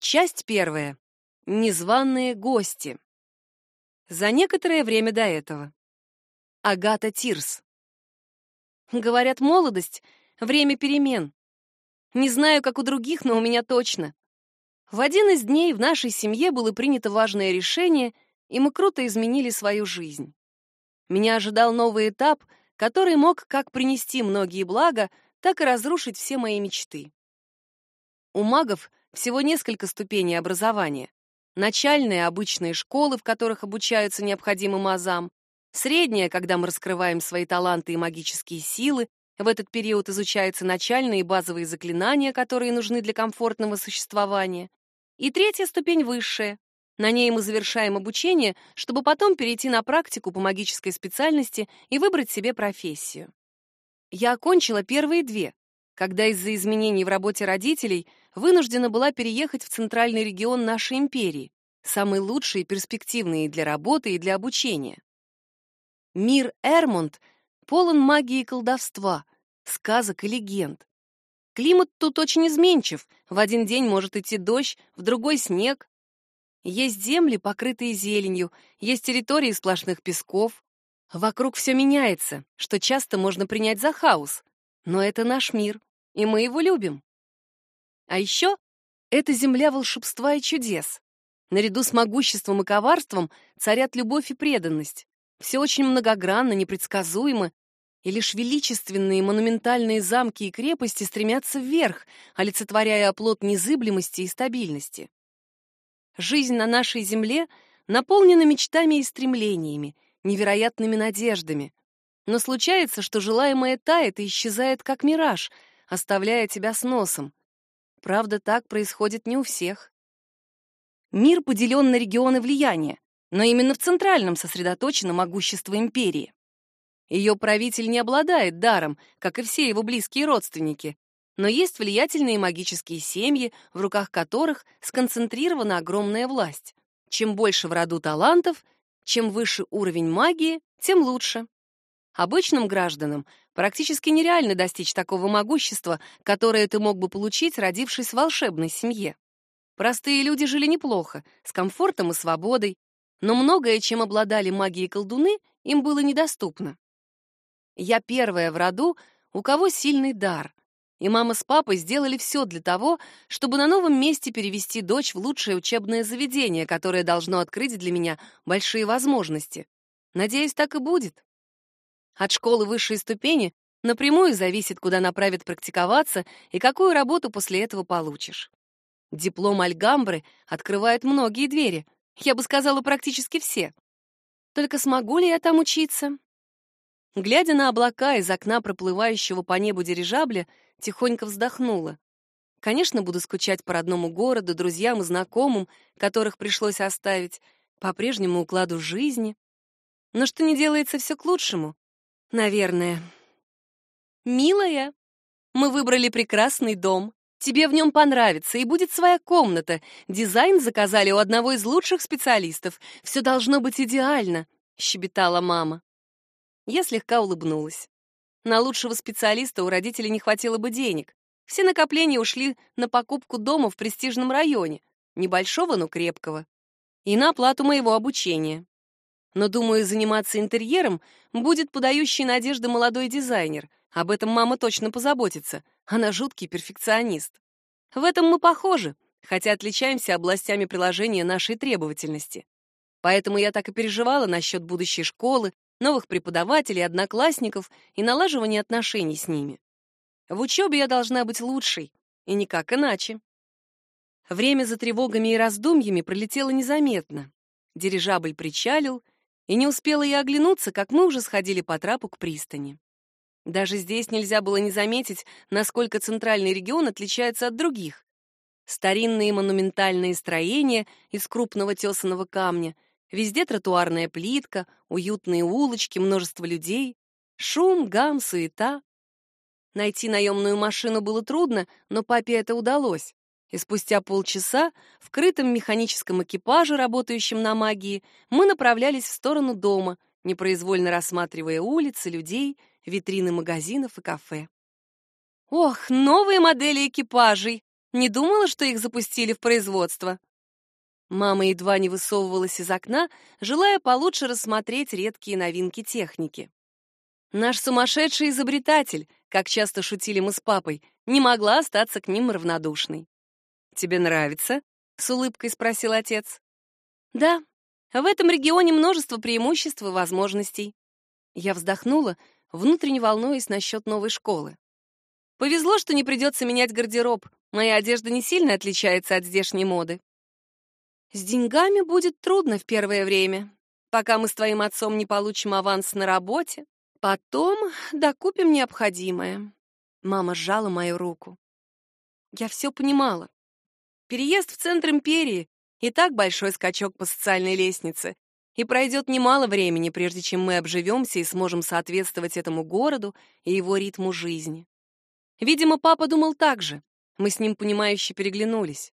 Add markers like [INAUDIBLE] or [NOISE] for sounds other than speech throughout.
Часть первая. Незваные гости. За некоторое время до этого. Агата Тирс. Говорят, молодость — время перемен. Не знаю, как у других, но у меня точно. В один из дней в нашей семье было принято важное решение, и мы круто изменили свою жизнь. Меня ожидал новый этап, который мог как принести многие блага, так и разрушить все мои мечты. У магов всего несколько ступеней образования. Начальные обычные школы, в которых обучаются необходимым азам, средняя, когда мы раскрываем свои таланты и магические силы, в этот период изучаются начальные и базовые заклинания, которые нужны для комфортного существования. И третья ступень высшая. На ней мы завершаем обучение, чтобы потом перейти на практику по магической специальности и выбрать себе профессию. Я окончила первые две, когда из-за изменений в работе родителей вынуждена была переехать в центральный регион нашей империи, самый лучший и перспективный для работы и для обучения. Мир Эрмонд полон магии и колдовства, сказок и легенд. Климат тут очень изменчив. В один день может идти дождь, в другой — снег. Есть земли, покрытые зеленью, есть территории сплошных песков. Вокруг все меняется, что часто можно принять за хаос. Но это наш мир, и мы его любим. А еще это земля волшебства и чудес. Наряду с могуществом и коварством царят любовь и преданность. Все очень многогранно, непредсказуемо, и лишь величественные монументальные замки и крепости стремятся вверх, олицетворяя оплот незыблемости и стабильности. Жизнь на нашей земле наполнена мечтами и стремлениями, невероятными надеждами. Но случается, что желаемое тает и исчезает как мираж, оставляя тебя с носом. Правда, так происходит не у всех. Мир поделен на регионы влияния, но именно в центральном сосредоточено могущество империи. Ее правитель не обладает даром, как и все его близкие родственники, но есть влиятельные магические семьи, в руках которых сконцентрирована огромная власть. Чем больше в роду талантов, чем выше уровень магии, тем лучше. Обычным гражданам практически нереально достичь такого могущества, которое ты мог бы получить, родившись в волшебной семье. Простые люди жили неплохо, с комфортом и свободой, но многое, чем обладали маги и колдуны, им было недоступно. Я первая в роду, у кого сильный дар, и мама с папой сделали все для того, чтобы на новом месте перевести дочь в лучшее учебное заведение, которое должно открыть для меня большие возможности. Надеюсь, так и будет. От школы высшей ступени напрямую зависит, куда направят практиковаться и какую работу после этого получишь. Диплом Альгамбры открывает многие двери, я бы сказала, практически все. Только смогу ли я там учиться? Глядя на облака из окна проплывающего по небу дирижабля, тихонько вздохнула. Конечно, буду скучать по родному городу, друзьям и знакомым, которых пришлось оставить, по прежнему укладу жизни. Но что не делается все к лучшему? Наверное. Милая, мы выбрали прекрасный дом. Тебе в нем понравится, и будет своя комната. Дизайн заказали у одного из лучших специалистов. Все должно быть идеально, щебетала мама. Я слегка улыбнулась. На лучшего специалиста у родителей не хватило бы денег. Все накопления ушли на покупку дома в престижном районе, небольшого, но крепкого, и на оплату моего обучения. Но, думаю, заниматься интерьером будет подающий надежды молодой дизайнер. Об этом мама точно позаботится. Она жуткий перфекционист. В этом мы похожи, хотя отличаемся областями приложения нашей требовательности. Поэтому я так и переживала насчет будущей школы, новых преподавателей, одноклассников и налаживания отношений с ними. В учебе я должна быть лучшей, и никак иначе. Время за тревогами и раздумьями пролетело незаметно. Дирижабль причалил, и не успела я оглянуться, как мы уже сходили по трапу к пристани. Даже здесь нельзя было не заметить, насколько центральный регион отличается от других. Старинные монументальные строения из крупного тесаного камня — Везде тротуарная плитка, уютные улочки, множество людей, шум, гам, суета. Найти наемную машину было трудно, но папе это удалось. И спустя полчаса в крытом механическом экипаже, работающем на магии, мы направлялись в сторону дома, непроизвольно рассматривая улицы, людей, витрины магазинов и кафе. «Ох, новые модели экипажей!» Не думала, что их запустили в производство. Мама едва не высовывалась из окна, желая получше рассмотреть редкие новинки техники. Наш сумасшедший изобретатель, как часто шутили мы с папой, не могла остаться к ним равнодушной. «Тебе нравится?» — с улыбкой спросил отец. «Да, в этом регионе множество преимуществ и возможностей». Я вздохнула, внутренне волнуясь насчет новой школы. Повезло, что не придется менять гардероб. Моя одежда не сильно отличается от здешней моды. С деньгами будет трудно в первое время, пока мы с твоим отцом не получим аванс на работе. Потом докупим необходимое. Мама сжала мою руку. Я все понимала. Переезд в центр империи и так большой скачок по социальной лестнице, и пройдет немало времени, прежде чем мы обживемся и сможем соответствовать этому городу и его ритму жизни. Видимо, папа думал так же. Мы с ним понимающе переглянулись.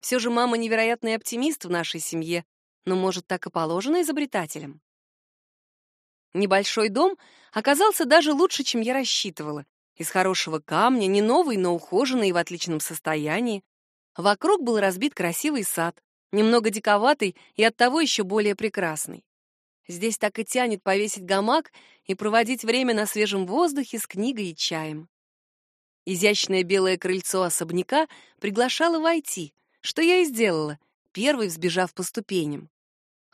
Все же мама невероятный оптимист в нашей семье, но, может, так и положено изобретателям. Небольшой дом оказался даже лучше, чем я рассчитывала. Из хорошего камня, не новый, но ухоженный и в отличном состоянии. Вокруг был разбит красивый сад, немного диковатый и оттого еще более прекрасный. Здесь так и тянет повесить гамак и проводить время на свежем воздухе с книгой и чаем. Изящное белое крыльцо особняка приглашало войти, что я и сделала, первой взбежав по ступеням.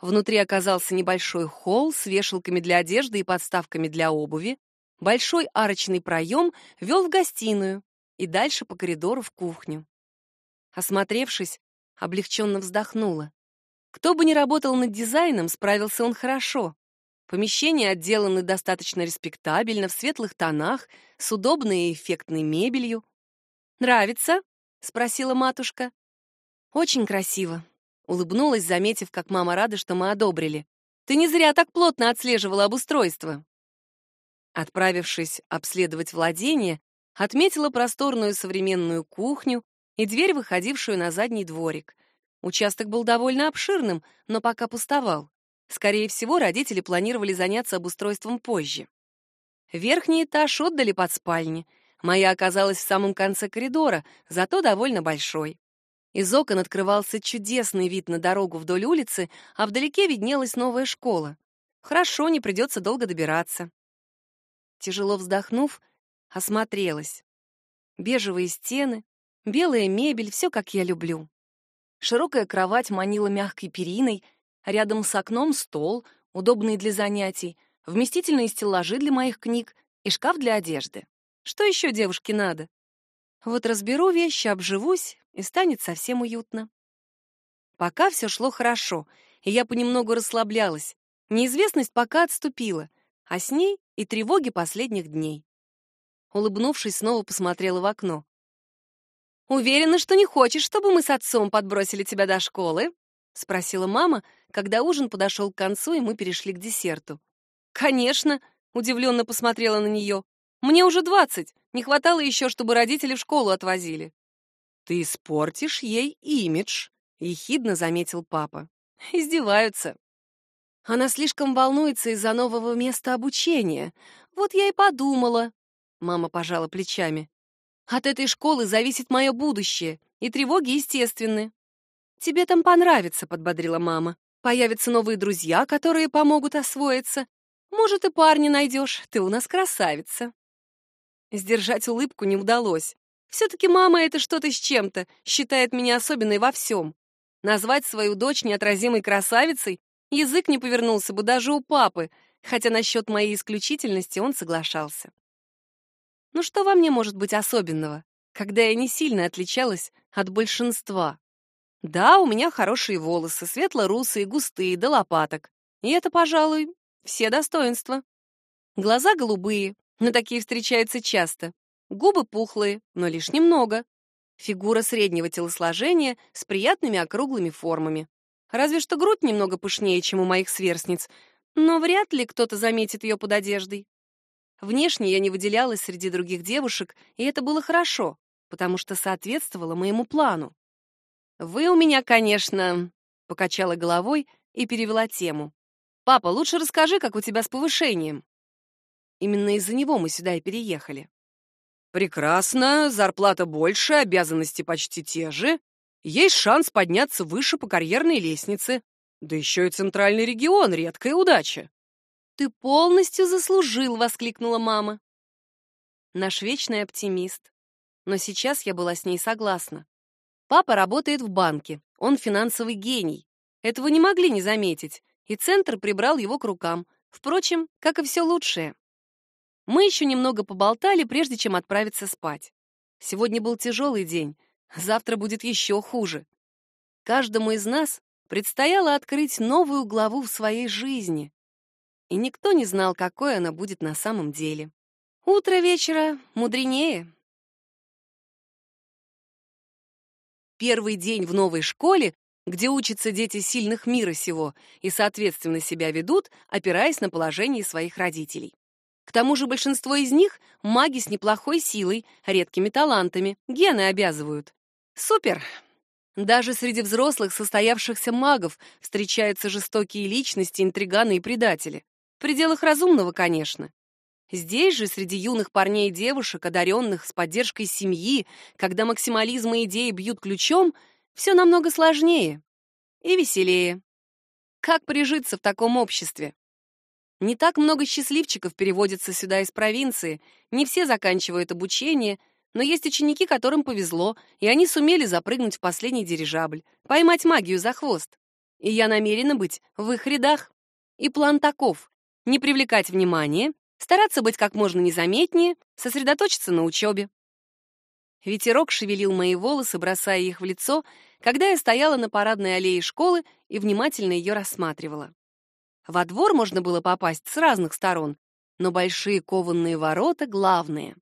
Внутри оказался небольшой холл с вешалками для одежды и подставками для обуви. Большой арочный проем вел в гостиную и дальше по коридору в кухню. Осмотревшись, облегченно вздохнула. Кто бы ни работал над дизайном, справился он хорошо. Помещения отделаны достаточно респектабельно, в светлых тонах, с удобной и эффектной мебелью. «Нравится?» — спросила матушка. «Очень красиво», — улыбнулась, заметив, как мама рада, что мы одобрили. «Ты не зря так плотно отслеживала обустройство». Отправившись обследовать владение, отметила просторную современную кухню и дверь, выходившую на задний дворик. Участок был довольно обширным, но пока пустовал. Скорее всего, родители планировали заняться обустройством позже. Верхний этаж отдали под спальни. Моя оказалась в самом конце коридора, зато довольно большой. Из окон открывался чудесный вид на дорогу вдоль улицы, а вдалеке виднелась новая школа. Хорошо, не придется долго добираться. Тяжело вздохнув, осмотрелась. Бежевые стены, белая мебель, все как я люблю. Широкая кровать манила мягкой периной — Рядом с окном стол, удобный для занятий, вместительные стеллажи для моих книг и шкаф для одежды. Что еще девушке надо? Вот разберу вещи, обживусь, и станет совсем уютно. Пока все шло хорошо, и я понемногу расслаблялась. Неизвестность пока отступила, а с ней и тревоги последних дней. Улыбнувшись, снова посмотрела в окно. «Уверена, что не хочешь, чтобы мы с отцом подбросили тебя до школы?» — спросила мама, когда ужин подошел к концу, и мы перешли к десерту. «Конечно!» — удивленно посмотрела на нее. «Мне уже двадцать. Не хватало еще, чтобы родители в школу отвозили». «Ты испортишь ей имидж», — ехидно заметил папа. «Издеваются». Она слишком волнуется из-за нового места обучения. Вот я и подумала. Мама пожала плечами. От этой школы зависит мое будущее, и тревоги естественны. «Тебе там понравится», — подбодрила мама. «Появятся новые друзья, которые помогут освоиться. Может, и парня найдешь, ты у нас красавица». Сдержать улыбку не удалось. Все-таки мама — это что-то с чем-то, считает меня особенной во всем. Назвать свою дочь неотразимой красавицей язык не повернулся бы даже у папы, хотя насчет моей исключительности он соглашался. Ну что во мне может быть особенного, когда я не сильно отличалась от большинства? Да, у меня хорошие волосы, светло-русые, густые, до лопаток. И это, пожалуй, все достоинства. Глаза голубые, но такие встречаются часто. Губы пухлые, но лишь немного. Фигура среднего телосложения с приятными округлыми формами. Разве что грудь немного пышнее, чем у моих сверстниц, но вряд ли кто-то заметит ее под одеждой. Внешне я не выделялась среди других девушек, и это было хорошо, потому что соответствовало моему плану. «Вы у меня, конечно...» — покачала головой и перевела тему. «Папа, лучше расскажи, как у тебя с повышением». Именно из-за него мы сюда и переехали. Прекрасно, зарплата больше, обязанности почти те же. Есть шанс подняться выше по карьерной лестнице. Да еще и центральный регион, редкая удача. «Ты полностью заслужил!» — воскликнула мама. Наш вечный оптимист. Но сейчас я была с ней согласна. Папа работает в банке, он финансовый гений. Этого не могли не заметить, и центр прибрал его к рукам. Впрочем, как и все лучшее. Мы еще немного поболтали, прежде чем отправиться спать. Сегодня был тяжелый день, завтра будет еще хуже. Каждому из нас предстояло открыть новую главу в своей жизни. И никто не знал, какой она будет на самом деле. Утро вечера мудренее. Первый день в новой школе, где учатся дети сильных мира сего и, соответственно, себя ведут, опираясь на положение своих родителей. К тому же большинство из них — маги с неплохой силой, редкими талантами, гены обязывают. Супер! Даже среди взрослых состоявшихся магов встречаются жестокие личности, интриганы и предатели. В пределах разумного, конечно. Здесь же, среди юных парней и девушек, одаренных с поддержкой семьи, когда максимализм и идеи бьют ключом, все намного сложнее и веселее. Как прижиться в таком обществе? Не так много счастливчиков переводятся сюда из провинции, не все заканчивают обучение, но есть ученики, которым повезло, и они сумели запрыгнуть в последний дирижабль, поймать магию за хвост. И я намерена быть в их рядах. И план таков — не привлекать внимание, стараться быть как можно незаметнее, сосредоточиться на учебе. Ветерок шевелил мои волосы, бросая их в лицо, когда я стояла на парадной аллее школы и внимательно ее рассматривала. Во двор можно было попасть с разных сторон, но большие кованные ворота — главные.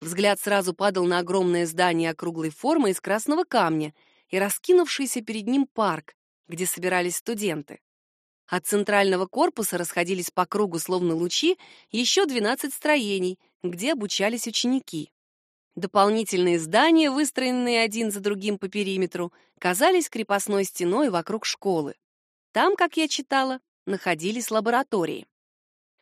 Взгляд сразу падал на огромное здание округлой формы из красного камня и раскинувшийся перед ним парк, где собирались студенты. От центрального корпуса расходились по кругу, словно лучи, еще 12 строений, где обучались ученики. Дополнительные здания, выстроенные один за другим по периметру, казались крепостной стеной вокруг школы. Там, как я читала, находились лаборатории.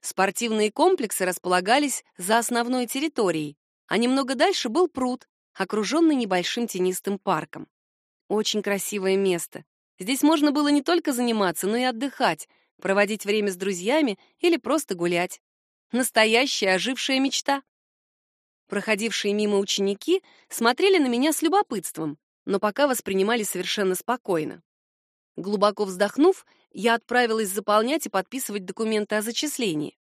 Спортивные комплексы располагались за основной территорией, а немного дальше был пруд, окруженный небольшим тенистым парком. Очень красивое место. Здесь можно было не только заниматься, но и отдыхать, проводить время с друзьями или просто гулять. Настоящая ожившая мечта. Проходившие мимо ученики смотрели на меня с любопытством, но пока воспринимали совершенно спокойно. Глубоко вздохнув, я отправилась заполнять и подписывать документы о зачислении.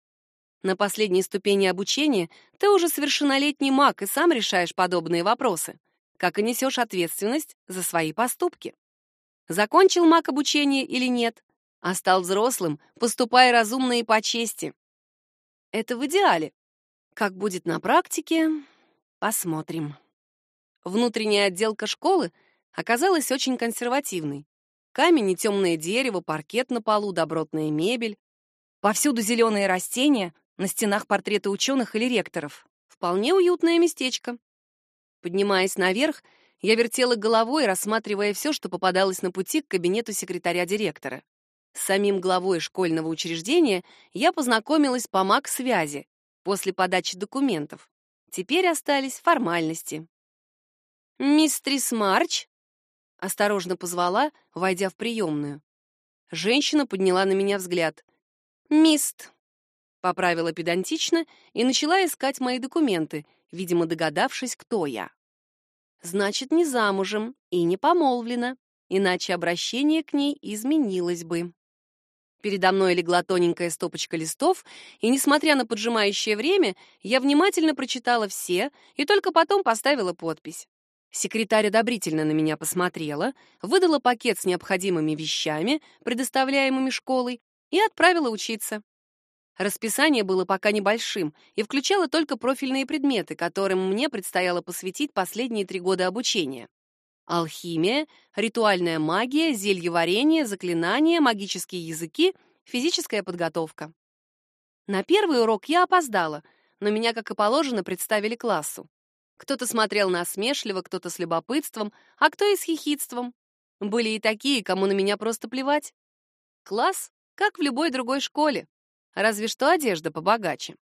На последней ступени обучения ты уже совершеннолетний маг и сам решаешь подобные вопросы, как и несешь ответственность за свои поступки. Закончил маг обучение или нет, а стал взрослым, поступая разумно и по чести. Это в идеале. Как будет на практике, посмотрим. Внутренняя отделка школы оказалась очень консервативной. Камень и темное дерево, паркет на полу, добротная мебель. Повсюду зеленые растения, на стенах портреты ученых или ректоров. Вполне уютное местечко. Поднимаясь наверх, я вертела головой, рассматривая все, что попадалось на пути к кабинету секретаря директора. С самим главой школьного учреждения я познакомилась по МАК-связи после подачи документов. Теперь остались формальности. «Мистрис Марч?» Осторожно позвала, войдя в приемную. Женщина подняла на меня взгляд. «Мист», — поправила педантично и начала искать мои документы, видимо, догадавшись, кто я. Значит, не замужем и не помолвлена, иначе обращение к ней изменилось бы. Передо мной легла тоненькая стопочка листов, и, несмотря на поджимающее время, я внимательно прочитала все и только потом поставила подпись. Секретарь одобрительно на меня посмотрела, выдала пакет с необходимыми вещами, предоставляемыми школой, и отправила учиться. Расписание было пока небольшим и включало только профильные предметы, которым мне предстояло посвятить последние три года обучения. Алхимия, ритуальная магия, зельеварение, заклинания, магические языки, физическая подготовка. На первый урок я опоздала, но меня, как и положено, представили классу. Кто-то смотрел насмешливо, кто-то с любопытством, а кто и с хихидством. Были и такие, кому на меня просто плевать. Класс, как в любой другой школе, разве что одежда побогаче.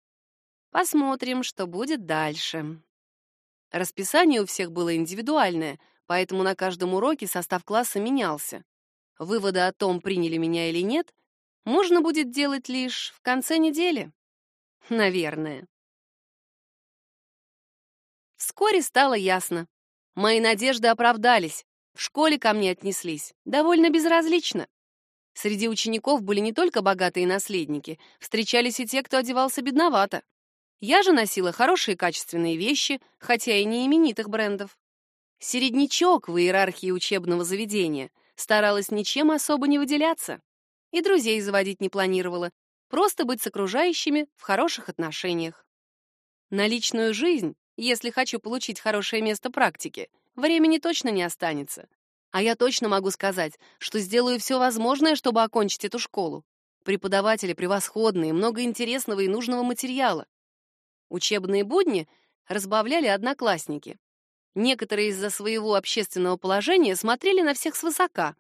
Посмотрим, что будет дальше. Расписание у всех было индивидуальное, поэтому на каждом уроке состав класса менялся. Выводы о том, приняли меня или нет, можно будет делать лишь в конце недели. Наверное. Вскоре стало ясно. Мои надежды оправдались. В школе ко мне отнеслись довольно безразлично. Среди учеников были не только богатые наследники, встречались и те, кто одевался бедновато. Я же носила хорошие качественные вещи, хотя и не именитых брендов. Середнячок в иерархии учебного заведения старалась ничем особо не выделяться. И друзей заводить не планировала, просто быть с окружающими в хороших отношениях. На личную жизнь, если хочу получить хорошее место практики, времени точно не останется. А я точно могу сказать, что сделаю все возможное, чтобы окончить эту школу. Преподаватели превосходные, много интересного и нужного материала. Учебные будни разбавляли одноклассники. Некоторые из-за своего общественного положения смотрели на всех свысока.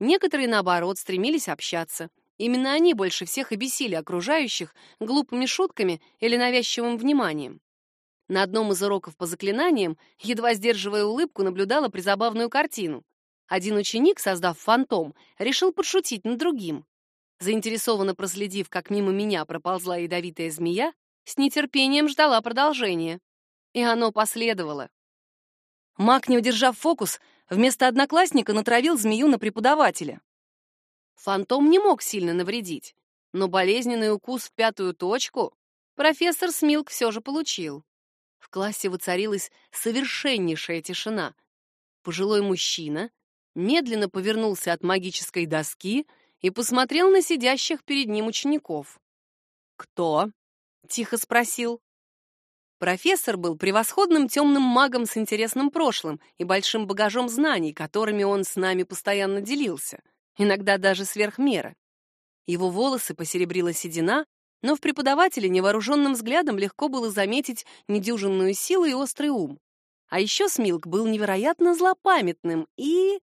Некоторые, наоборот, стремились общаться. Именно они больше всех и бесили окружающих глупыми шутками или навязчивым вниманием. На одном из уроков по заклинаниям, едва сдерживая улыбку, наблюдала призабавную картину. Один ученик, создав фантом, решил подшутить над другим. Заинтересованно проследив, как мимо меня проползла ядовитая змея, с нетерпением ждала продолжения. И оно последовало. Маг, не удержав фокус, вместо одноклассника натравил змею на преподавателя. Фантом не мог сильно навредить, но болезненный укус в пятую точку профессор Смилк все же получил. В классе воцарилась совершеннейшая тишина. Пожилой мужчина медленно повернулся от магической доски и посмотрел на сидящих перед ним учеников. «Кто?» — тихо спросил. Профессор был превосходным темным магом с интересным прошлым и большим багажом знаний, которыми он с нами постоянно делился, иногда даже сверх меры. Его волосы посеребрила седина, но в преподавателе невооруженным взглядом легко было заметить недюжинную силу и острый ум. А еще Смилк был невероятно злопамятным и...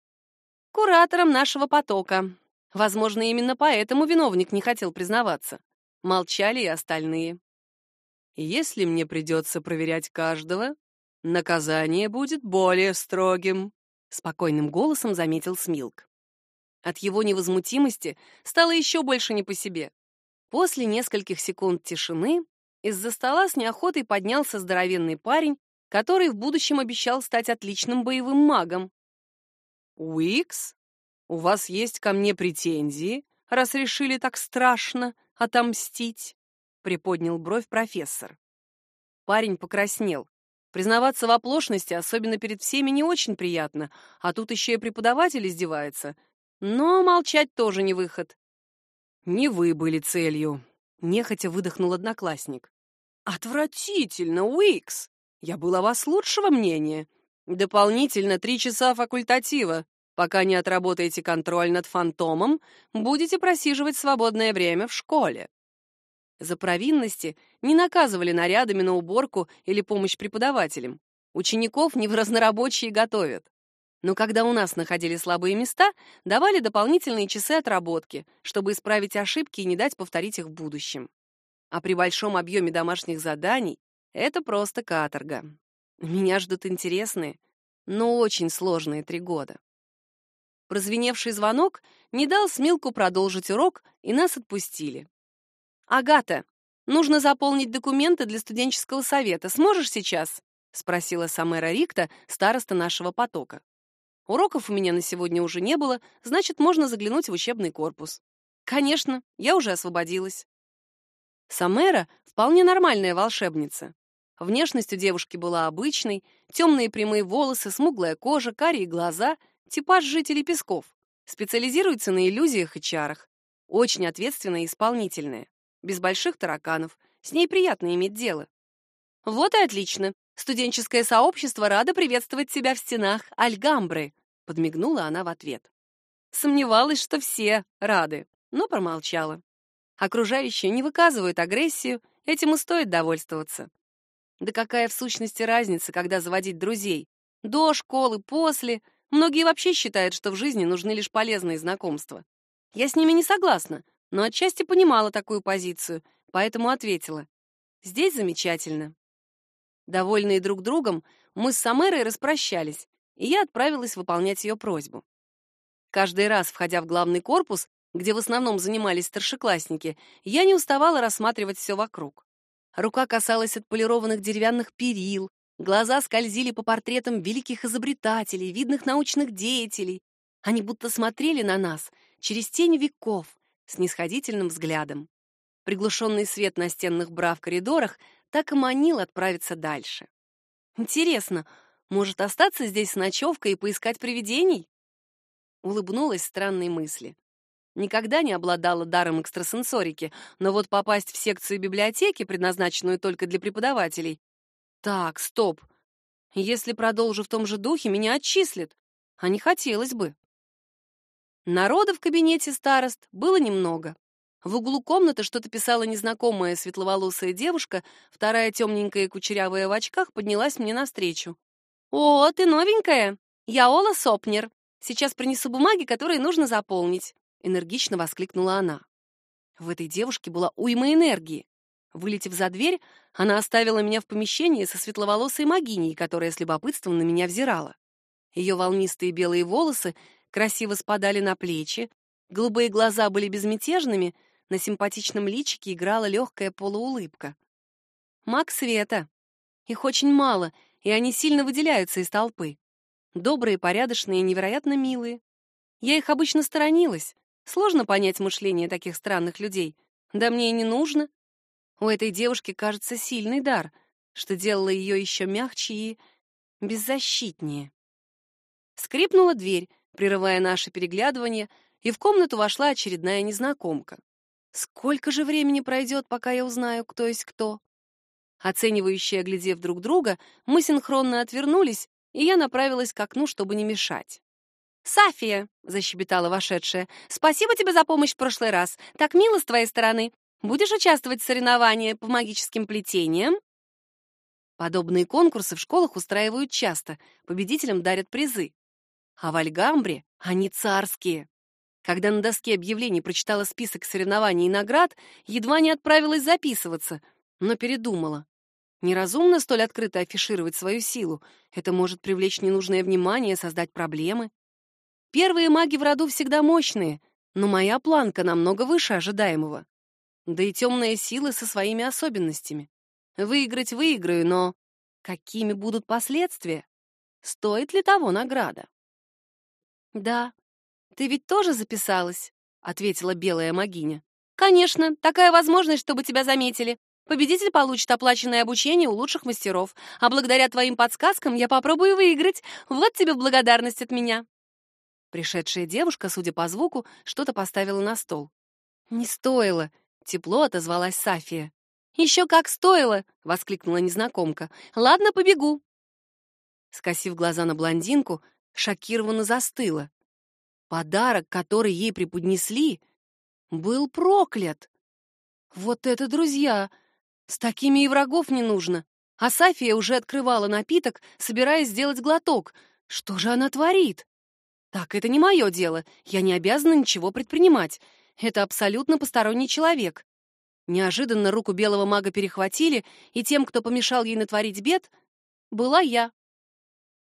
куратором нашего потока. Возможно, именно поэтому виновник не хотел признаваться. Молчали и остальные. Если мне придется проверять каждого, наказание будет более строгим», — спокойным голосом заметил Смилк. От его невозмутимости стало еще больше не по себе. После нескольких секунд тишины из-за стола с неохотой поднялся здоровенный парень, который в будущем обещал стать отличным боевым магом. «Уикс, у вас есть ко мне претензии, раз решили так страшно отомстить?» приподнял бровь профессор. Парень покраснел. Признаваться в оплошности, особенно перед всеми, не очень приятно, а тут еще и преподаватель издевается. Но молчать тоже не выход. «Не вы были целью», — нехотя выдохнул одноклассник. «Отвратительно, Уикс! Я был о вас лучшего мнения. Дополнительно три часа факультатива. Пока не отработаете контроль над фантомом, будете просиживать свободное время в школе. За провинности не наказывали нарядами на уборку или помощь преподавателям. Учеников не в разнорабочие готовят. Но когда у нас находили слабые места, давали дополнительные часы отработки, чтобы исправить ошибки и не дать повторить их в будущем. А при большом объеме домашних заданий это просто каторга. Меня ждут интересные, но очень сложные три года. Прозвеневший звонок не дал Смилку продолжить урок, и нас отпустили. «Агата, нужно заполнить документы для студенческого совета. Сможешь сейчас?» — спросила Самера Рикта, староста нашего потока. Уроков у меня на сегодня уже не было, значит, можно заглянуть в учебный корпус. Конечно, я уже освободилась. Самера — вполне нормальная волшебница. Внешность у девушки была обычной, темные прямые волосы, смуглая кожа, карие глаза, типаж жителей Песков. Специализируется на иллюзиях и чарах. Очень ответственная и исполнительная без больших тараканов. С ней приятно иметь дело. Вот и отлично. Студенческое сообщество радо приветствовать тебя в стенах Альгамбры, подмигнула она в ответ. Сомневалась, что все рады, но промолчала. Окружающие не выказывают агрессию, этим и стоит довольствоваться. Да какая в сущности разница, когда заводить друзей? До школы, после. Многие вообще считают, что в жизни нужны лишь полезные знакомства. Я с ними не согласна, но отчасти понимала такую позицию, поэтому ответила. «Здесь замечательно». Довольные друг другом, мы с Самерой распрощались, и я отправилась выполнять ее просьбу. Каждый раз, входя в главный корпус, где в основном занимались старшеклассники, я не уставала рассматривать все вокруг. Рука касалась отполированных деревянных перил, глаза скользили по портретам великих изобретателей, видных научных деятелей. Они будто смотрели на нас через тень веков с нисходительным взглядом. Приглушенный свет настенных бра в коридорах так и манил отправиться дальше. Интересно, может остаться здесь с ночевкой и поискать привидений? Улыбнулась странной мысли. Никогда не обладала даром экстрасенсорики, но вот попасть в секцию библиотеки, предназначенную только для преподавателей... Так, стоп. Если продолжу в том же духе, меня отчислят. А не хотелось бы. Народа в кабинете старост было немного. В углу комнаты что-то писала незнакомая светловолосая девушка, вторая темненькая кучерявая в очках поднялась мне навстречу. «О, ты новенькая! Я Ола Сопнер. Сейчас принесу бумаги, которые нужно заполнить», — энергично воскликнула она. В этой девушке была уйма энергии. Вылетев за дверь, она оставила меня в помещении со светловолосой магиней, которая с любопытством на меня взирала. Ее волнистые белые волосы красиво спадали на плечи, голубые глаза были безмятежными, на симпатичном личике играла легкая полуулыбка. Маг света. Их очень мало, и они сильно выделяются из толпы. Добрые, порядочные и невероятно милые. Я их обычно сторонилась. Сложно понять мышление таких странных людей. Да мне и не нужно. У этой девушки, кажется, сильный дар, что делало ее еще мягче и беззащитнее. Скрипнула дверь, прерывая наше переглядывание, и в комнату вошла очередная незнакомка. Сколько же времени пройдет, пока я узнаю, кто есть кто? Оценивающие, оглядев друг друга, мы синхронно отвернулись, и я направилась к окну, чтобы не мешать. «Сафия!» — защебетала вошедшая. «Спасибо тебе за помощь в прошлый раз. Так мило с твоей стороны. Будешь участвовать в соревновании по магическим плетениям?» Подобные конкурсы в школах устраивают часто. Победителям дарят призы. А в Альгамбре они царские. Когда на доске объявлений прочитала список соревнований и наград, едва не отправилась записываться, но передумала. Неразумно столь открыто афишировать свою силу. Это может привлечь ненужное внимание, создать проблемы. Первые маги в роду всегда мощные, но моя планка намного выше ожидаемого. Да и темные силы со своими особенностями. Выиграть выиграю, но какими будут последствия? Стоит ли того награда? Да, «Ты ведь тоже записалась?» — ответила белая магиня. «Конечно, такая возможность, чтобы тебя заметили. Победитель получит оплаченное обучение у лучших мастеров, а благодаря твоим подсказкам я попробую выиграть. Вот тебе благодарность от меня». Пришедшая девушка, судя по звуку, что-то поставила на стол. «Не стоило», — тепло отозвалась Сафия. «Еще как стоило!» — воскликнула незнакомка. «Ладно, побегу». Скосив глаза на блондинку, шокированно застыла. Подарок, который ей преподнесли, был проклят. Вот это друзья! С такими и врагов не нужно. А Сафия уже открывала напиток, собираясь сделать глоток. Что же она творит? Так, это не мое дело. Я не обязана ничего предпринимать. Это абсолютно посторонний человек. Неожиданно руку белого мага перехватили, и тем, кто помешал ей натворить бед, была я.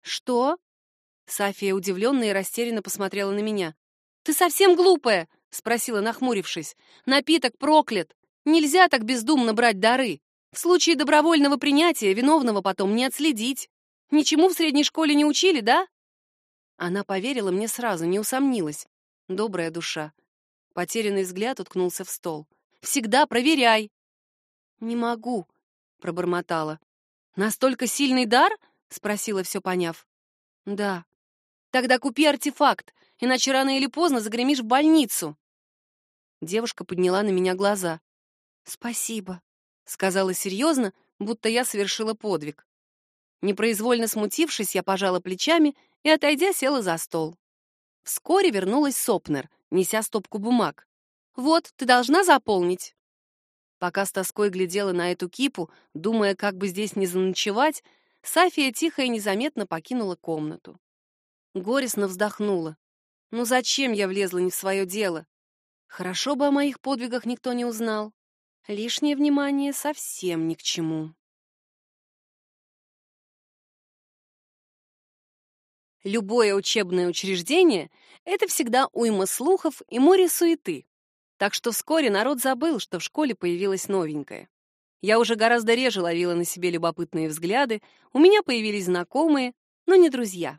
«Что?» Сафия удивленно и растерянно посмотрела на меня. «Ты совсем глупая?» — спросила, нахмурившись. «Напиток проклят. Нельзя так бездумно брать дары. В случае добровольного принятия виновного потом не отследить. Ничему в средней школе не учили, да?» Она поверила мне сразу, не усомнилась. Добрая душа. Потерянный взгляд уткнулся в стол. «Всегда проверяй!» «Не могу», — пробормотала. «Настолько сильный дар?» — спросила, все поняв. «Да», Тогда купи артефакт, иначе рано или поздно загремишь в больницу. Девушка подняла на меня глаза. Спасибо, сказала серьезно, будто я совершила подвиг. Непроизвольно смутившись, я пожала плечами и, отойдя, села за стол. Вскоре вернулась Сопнер, неся стопку бумаг. «Вот, ты должна заполнить». Пока с тоской глядела на эту кипу, думая, как бы здесь не заночевать, Сафия тихо и незаметно покинула комнату. Горестно вздохнула. Ну зачем я влезла не в свое дело? Хорошо бы о моих подвигах никто не узнал. Лишнее внимание совсем ни к чему. Любое учебное учреждение — это всегда уйма слухов и море суеты. Так что вскоре народ забыл, что в школе появилась новенькая. Я уже гораздо реже ловила на себе любопытные взгляды, у меня появились знакомые, но не друзья.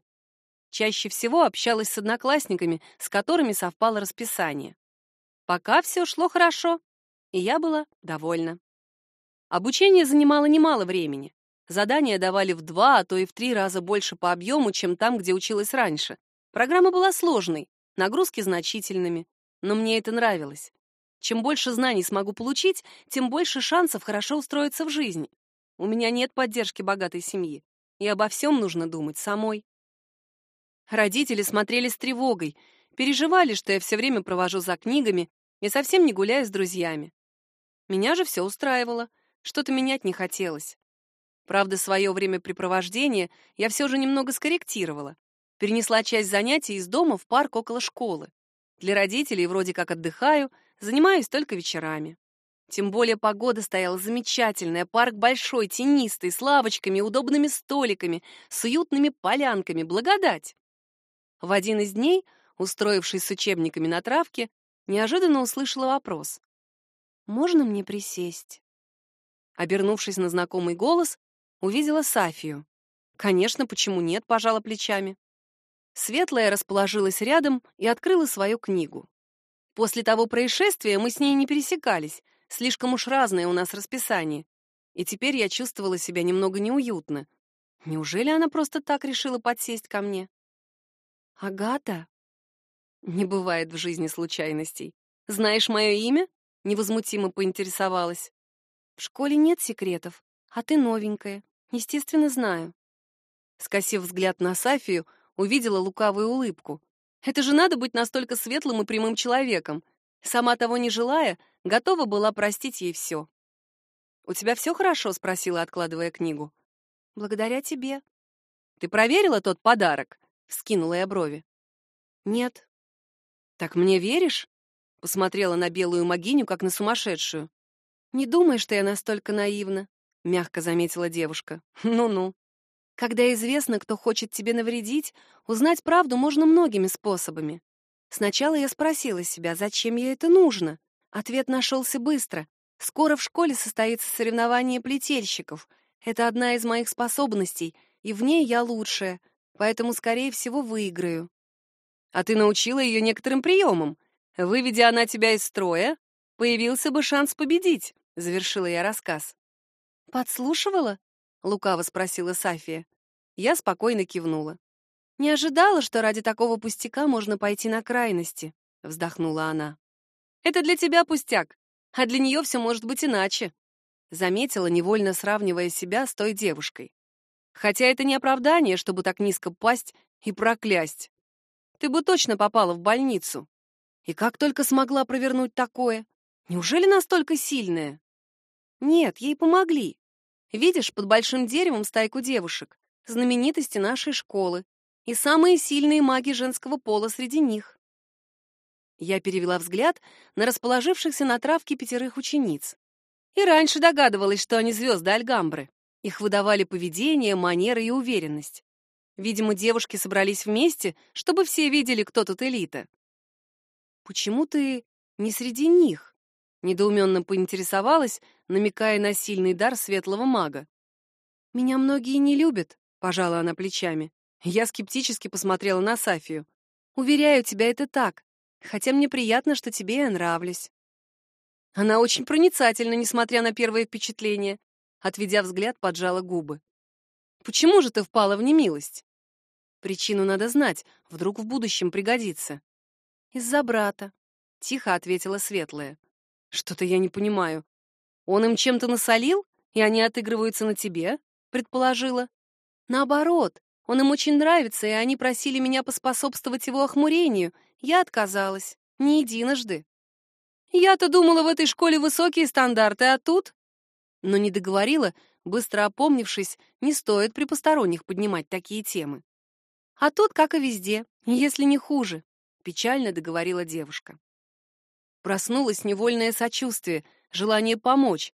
Чаще всего общалась с одноклассниками, с которыми совпало расписание. Пока все шло хорошо, и я была довольна. Обучение занимало немало времени. Задания давали в два, а то и в три раза больше по объему, чем там, где училась раньше. Программа была сложной, нагрузки значительными, но мне это нравилось. Чем больше знаний смогу получить, тем больше шансов хорошо устроиться в жизни. У меня нет поддержки богатой семьи, и обо всем нужно думать самой. Родители смотрели с тревогой, переживали, что я все время провожу за книгами и совсем не гуляю с друзьями. Меня же все устраивало — что-то менять не хотелось. Правда, свое времяпрепровождение я все же немного скорректировала. Перенесла часть занятий из дома в парк около школы. Для родителей вроде как отдыхаю, занимаюсь только вечерами. Тем более погода стояла замечательная, парк большой, тенистый, с лавочками, удобными столиками, с уютными полянками, благодать. В один из дней, устроившись с учебниками на травке, неожиданно услышала вопрос. «Можно мне присесть?» Обернувшись на знакомый голос, увидела Сафию. Конечно, почему нет, пожала плечами. Светлая расположилась рядом и открыла свою книгу. После того происшествия мы с ней не пересекались, слишком уж разное у нас расписание. И теперь я чувствовала себя немного неуютно. Неужели она просто так решила подсесть ко мне? Агата? Не бывает в жизни случайностей. Знаешь мое имя? Невозмутимо поинтересовалась. В школе нет секретов, а ты новенькая. Естественно, знаю. Скосив взгляд на Сафию, увидела лукавую улыбку. Это же надо быть настолько светлым и прямым человеком. Сама того не желая, готова была простить ей все. «У тебя все хорошо?» — спросила, откладывая книгу. «Благодаря тебе». «Ты проверила тот подарок?» — вскинула я брови. «Нет». «Так мне веришь?» — посмотрела на белую магиню, как на сумасшедшую. «Не думай, что я настолько наивна», — мягко заметила девушка. [LAUGHS] «Ну-ну. Когда известно, кто хочет тебе навредить, узнать правду можно многими способами. Сначала я спросила себя, зачем ей это нужно. Ответ нашелся быстро. Скоро в школе состоится соревнование плетельщиков. Это одна из моих способностей, и в ней я лучшая, поэтому, скорее всего, выиграю. А ты научила ее некоторым приемам. Выведя она тебя из строя, появился бы шанс победить. — завершила я рассказ. «Подслушивала?» — лукаво спросила Сафия. Я спокойно кивнула. «Не ожидала, что ради такого пустяка можно пойти на крайности», — вздохнула она. «Это для тебя пустяк, а для нее все может быть иначе», — заметила, невольно сравнивая себя с той девушкой. «Хотя это не оправдание, чтобы так низко пасть и проклясть. Ты бы точно попала в больницу. И как только смогла провернуть такое? Неужели настолько сильная? Нет, ей помогли. Видишь, под большим деревом стайку девушек, знаменитости нашей школы и самые сильные маги женского пола среди них. Я перевела взгляд на расположившихся на травке пятерых учениц. И раньше догадывалась, что они звезды Альгамбры. Их выдавали поведение, манеры и уверенность. Видимо, девушки собрались вместе, чтобы все видели, кто тут элита. «Почему ты не среди них?» Недоуменно поинтересовалась, намекая на сильный дар светлого мага. «Меня многие не любят», — пожала она плечами. Я скептически посмотрела на Сафию. «Уверяю тебя, это так, хотя мне приятно, что тебе я нравлюсь». Она очень проницательна, несмотря на первое впечатление. Отведя взгляд, поджала губы. «Почему же ты впала в немилость?» «Причину надо знать, вдруг в будущем пригодится». «Из-за брата», — тихо ответила Светлая. Что-то я не понимаю. Он им чем-то насолил, и они отыгрываются на тебе? Предположила. Наоборот, он им очень нравится, и они просили меня поспособствовать его охмурению. Я отказалась. Не единожды. Я-то думала, в этой школе высокие стандарты, а тут... Но не договорила, быстро опомнившись, не стоит при посторонних поднимать такие темы. А тут, как и везде, если не хуже, печально договорила девушка. Проснулось невольное сочувствие, желание помочь.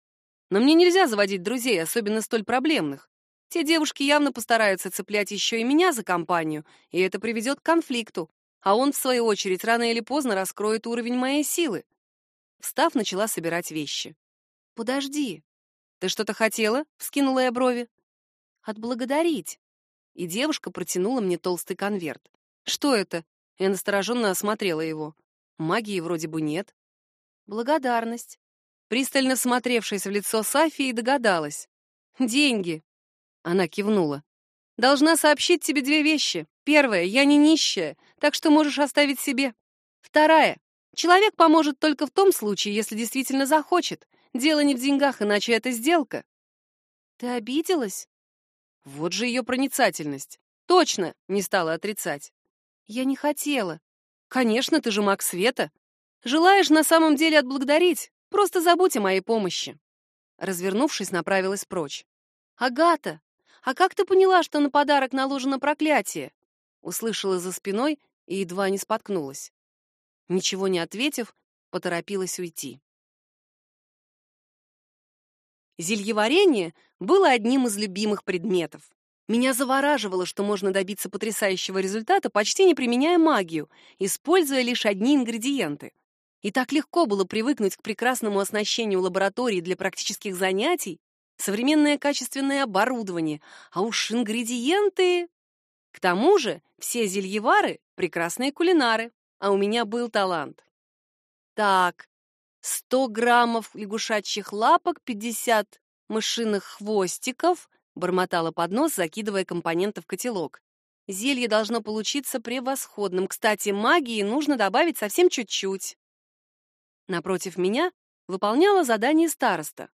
Но мне нельзя заводить друзей, особенно столь проблемных. Те девушки явно постараются цеплять еще и меня за компанию, и это приведет к конфликту. А он, в свою очередь, рано или поздно раскроет уровень моей силы. Встав, начала собирать вещи. «Подожди. Ты что-то хотела?» — вскинула я брови. «Отблагодарить». И девушка протянула мне толстый конверт. «Что это?» Я настороженно осмотрела его. Магии вроде бы нет. «Благодарность». Пристально смотревшись в лицо Сафии, догадалась. «Деньги». Она кивнула. «Должна сообщить тебе две вещи. Первая, я не нищая, так что можешь оставить себе. Вторая, человек поможет только в том случае, если действительно захочет. Дело не в деньгах, иначе это сделка». «Ты обиделась?» Вот же ее проницательность. Точно, не стала отрицать. Я не хотела. Конечно, ты же маг света. Желаешь на самом деле отблагодарить? Просто забудь о моей помощи. Развернувшись, направилась прочь. Агата, а как ты поняла, что на подарок наложено проклятие? Услышала за спиной и едва не споткнулась. Ничего не ответив, поторопилась уйти. Зельеварение было одним из любимых предметов. Меня завораживало, что можно добиться потрясающего результата, почти не применяя магию, используя лишь одни ингредиенты. И так легко было привыкнуть к прекрасному оснащению лаборатории для практических занятий, современное качественное оборудование, а уж ингредиенты... К тому же все зельевары — прекрасные кулинары, а у меня был талант. Так, 100 граммов лягушачьих лапок, 50 мышиных хвостиков, бормотала под нос, закидывая компоненты в котелок. Зелье должно получиться превосходным. Кстати, магии нужно добавить совсем чуть-чуть. Напротив меня выполняла задание староста.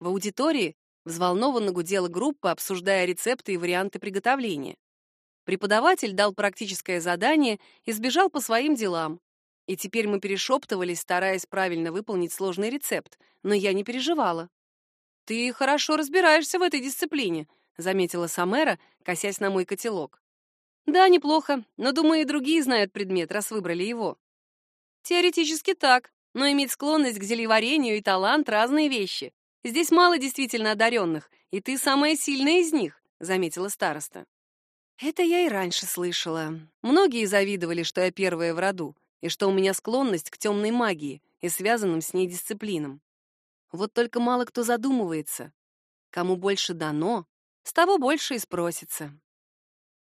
В аудитории взволнованно гудела группа, обсуждая рецепты и варианты приготовления. Преподаватель дал практическое задание и сбежал по своим делам. И теперь мы перешептывались, стараясь правильно выполнить сложный рецепт, но я не переживала. «Ты хорошо разбираешься в этой дисциплине», — заметила Самера, косясь на мой котелок. «Да, неплохо, но, думаю, и другие знают предмет, раз выбрали его». «Теоретически так, но иметь склонность к зельеварению и талант — разные вещи. Здесь мало действительно одаренных, и ты самая сильная из них», — заметила староста. Это я и раньше слышала. Многие завидовали, что я первая в роду, и что у меня склонность к темной магии и связанным с ней дисциплинам. Вот только мало кто задумывается. Кому больше дано, с того больше и спросится.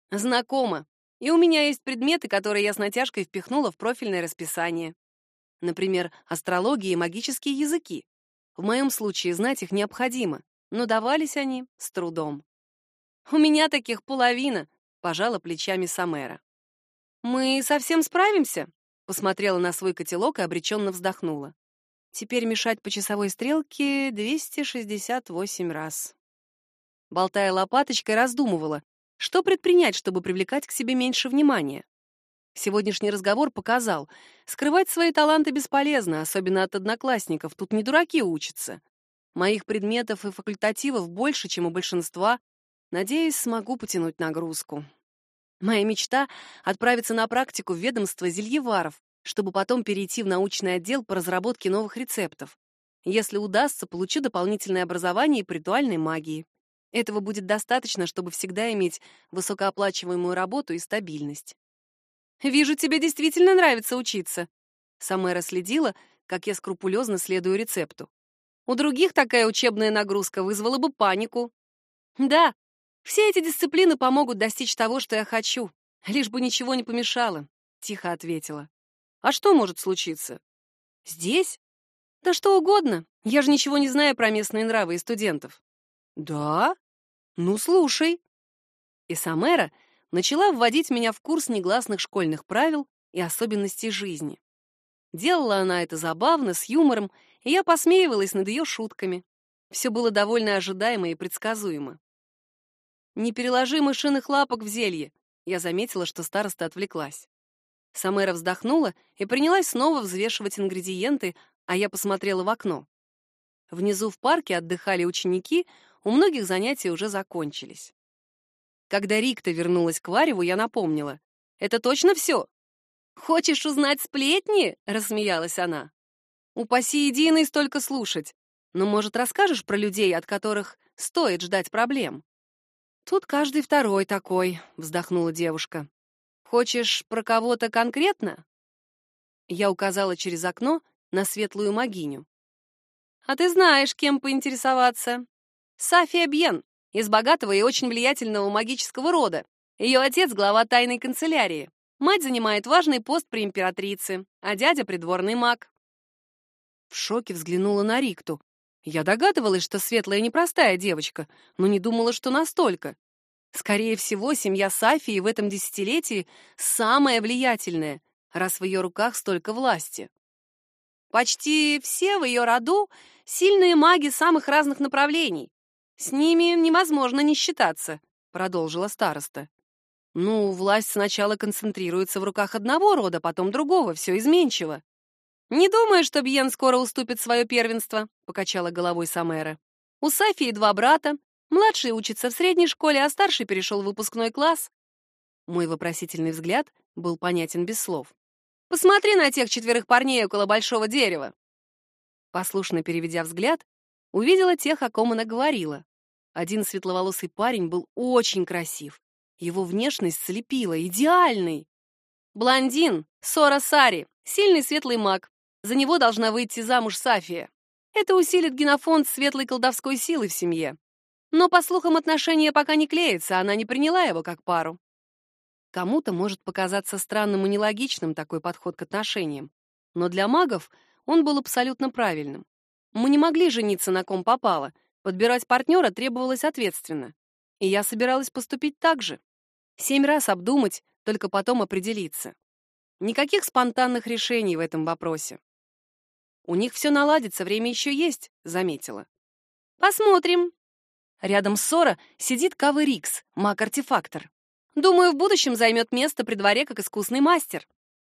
Знакомо. И у меня есть предметы, которые я с натяжкой впихнула в профильное расписание. Например, астрология и магические языки. В моем случае знать их необходимо, но давались они с трудом. «У меня таких половина», — пожала плечами Самера. «Мы совсем справимся?» — посмотрела на свой котелок и обреченно вздохнула. Теперь мешать по часовой стрелке 268 раз. Болтая лопаточкой, раздумывала, что предпринять, чтобы привлекать к себе меньше внимания. Сегодняшний разговор показал, скрывать свои таланты бесполезно, особенно от одноклассников, тут не дураки учатся. Моих предметов и факультативов больше, чем у большинства. Надеюсь, смогу потянуть нагрузку. Моя мечта — отправиться на практику в ведомство зельеваров, чтобы потом перейти в научный отдел по разработке новых рецептов. Если удастся, получу дополнительное образование по ритуальной магии. Этого будет достаточно, чтобы всегда иметь высокооплачиваемую работу и стабильность. «Вижу, тебе действительно нравится учиться». Самэра следила, как я скрупулезно следую рецепту. У других такая учебная нагрузка вызвала бы панику. Да, все эти дисциплины помогут достичь того, что я хочу, лишь бы ничего не помешало, тихо ответила. А что может случиться? Здесь? Да что угодно. Я же ничего не знаю про местные нравы и студентов. Да? Ну, слушай. И Самера начала вводить меня в курс негласных школьных правил и особенностей жизни. Делала она это забавно, с юмором, и я посмеивалась над ее шутками. Все было довольно ожидаемо и предсказуемо. «Не переложи мышиных лапок в зелье», — я заметила, что староста отвлеклась. Самера вздохнула и принялась снова взвешивать ингредиенты, а я посмотрела в окно. Внизу в парке отдыхали ученики, у многих занятия уже закончились. Когда Рикта вернулась к Вареву, я напомнила. «Это точно все?» «Хочешь узнать сплетни?» — рассмеялась она. «Упаси единый столько слушать. Но, может, расскажешь про людей, от которых стоит ждать проблем?» Тут каждый второй такой, вздохнула девушка. Хочешь про кого-то конкретно? Я указала через окно на светлую магиню. А ты знаешь, кем поинтересоваться. Сафия Бьен, из богатого и очень влиятельного магического рода. Ее отец — глава тайной канцелярии. Мать занимает важный пост при императрице, а дядя — придворный маг. В шоке взглянула на Рикту. Я догадывалась, что Светлая непростая девочка, но не думала, что настолько. Скорее всего, семья Сафии в этом десятилетии самая влиятельная, раз в ее руках столько власти. Почти все в ее роду сильные маги самых разных направлений. С ними невозможно не считаться, продолжила староста. Ну, власть сначала концентрируется в руках одного рода, потом другого, все изменчиво. Не думаю, что Бьен скоро уступит свое первенство, покачала головой Самера. У Сафии два брата, младший учится в средней школе, а старший перешел в выпускной класс. Мой вопросительный взгляд был понятен без слов. Посмотри на тех четверых парней около большого дерева. Послушно переведя взгляд, увидела тех, о ком она говорила. Один светловолосый парень был очень красив. Его внешность слепила, идеальный. Блондин, Сора Сари, сильный светлый маг. За него должна выйти замуж Сафия. Это усилит генофонд светлой колдовской силы в семье. Но, по слухам, отношения пока не клеятся, она не приняла его как пару. Кому-то может показаться странным и нелогичным такой подход к отношениям, но для магов он был абсолютно правильным. Мы не могли жениться на ком попало, подбирать партнера требовалось ответственно. И я собиралась поступить так же. Семь раз обдумать, только потом определиться. Никаких спонтанных решений в этом вопросе. У них все наладится, время еще есть, заметила. Посмотрим. Рядом с Сора сидит Кавы Рикс, маг-артефактор. Думаю, в будущем займет место при дворе как искусный мастер.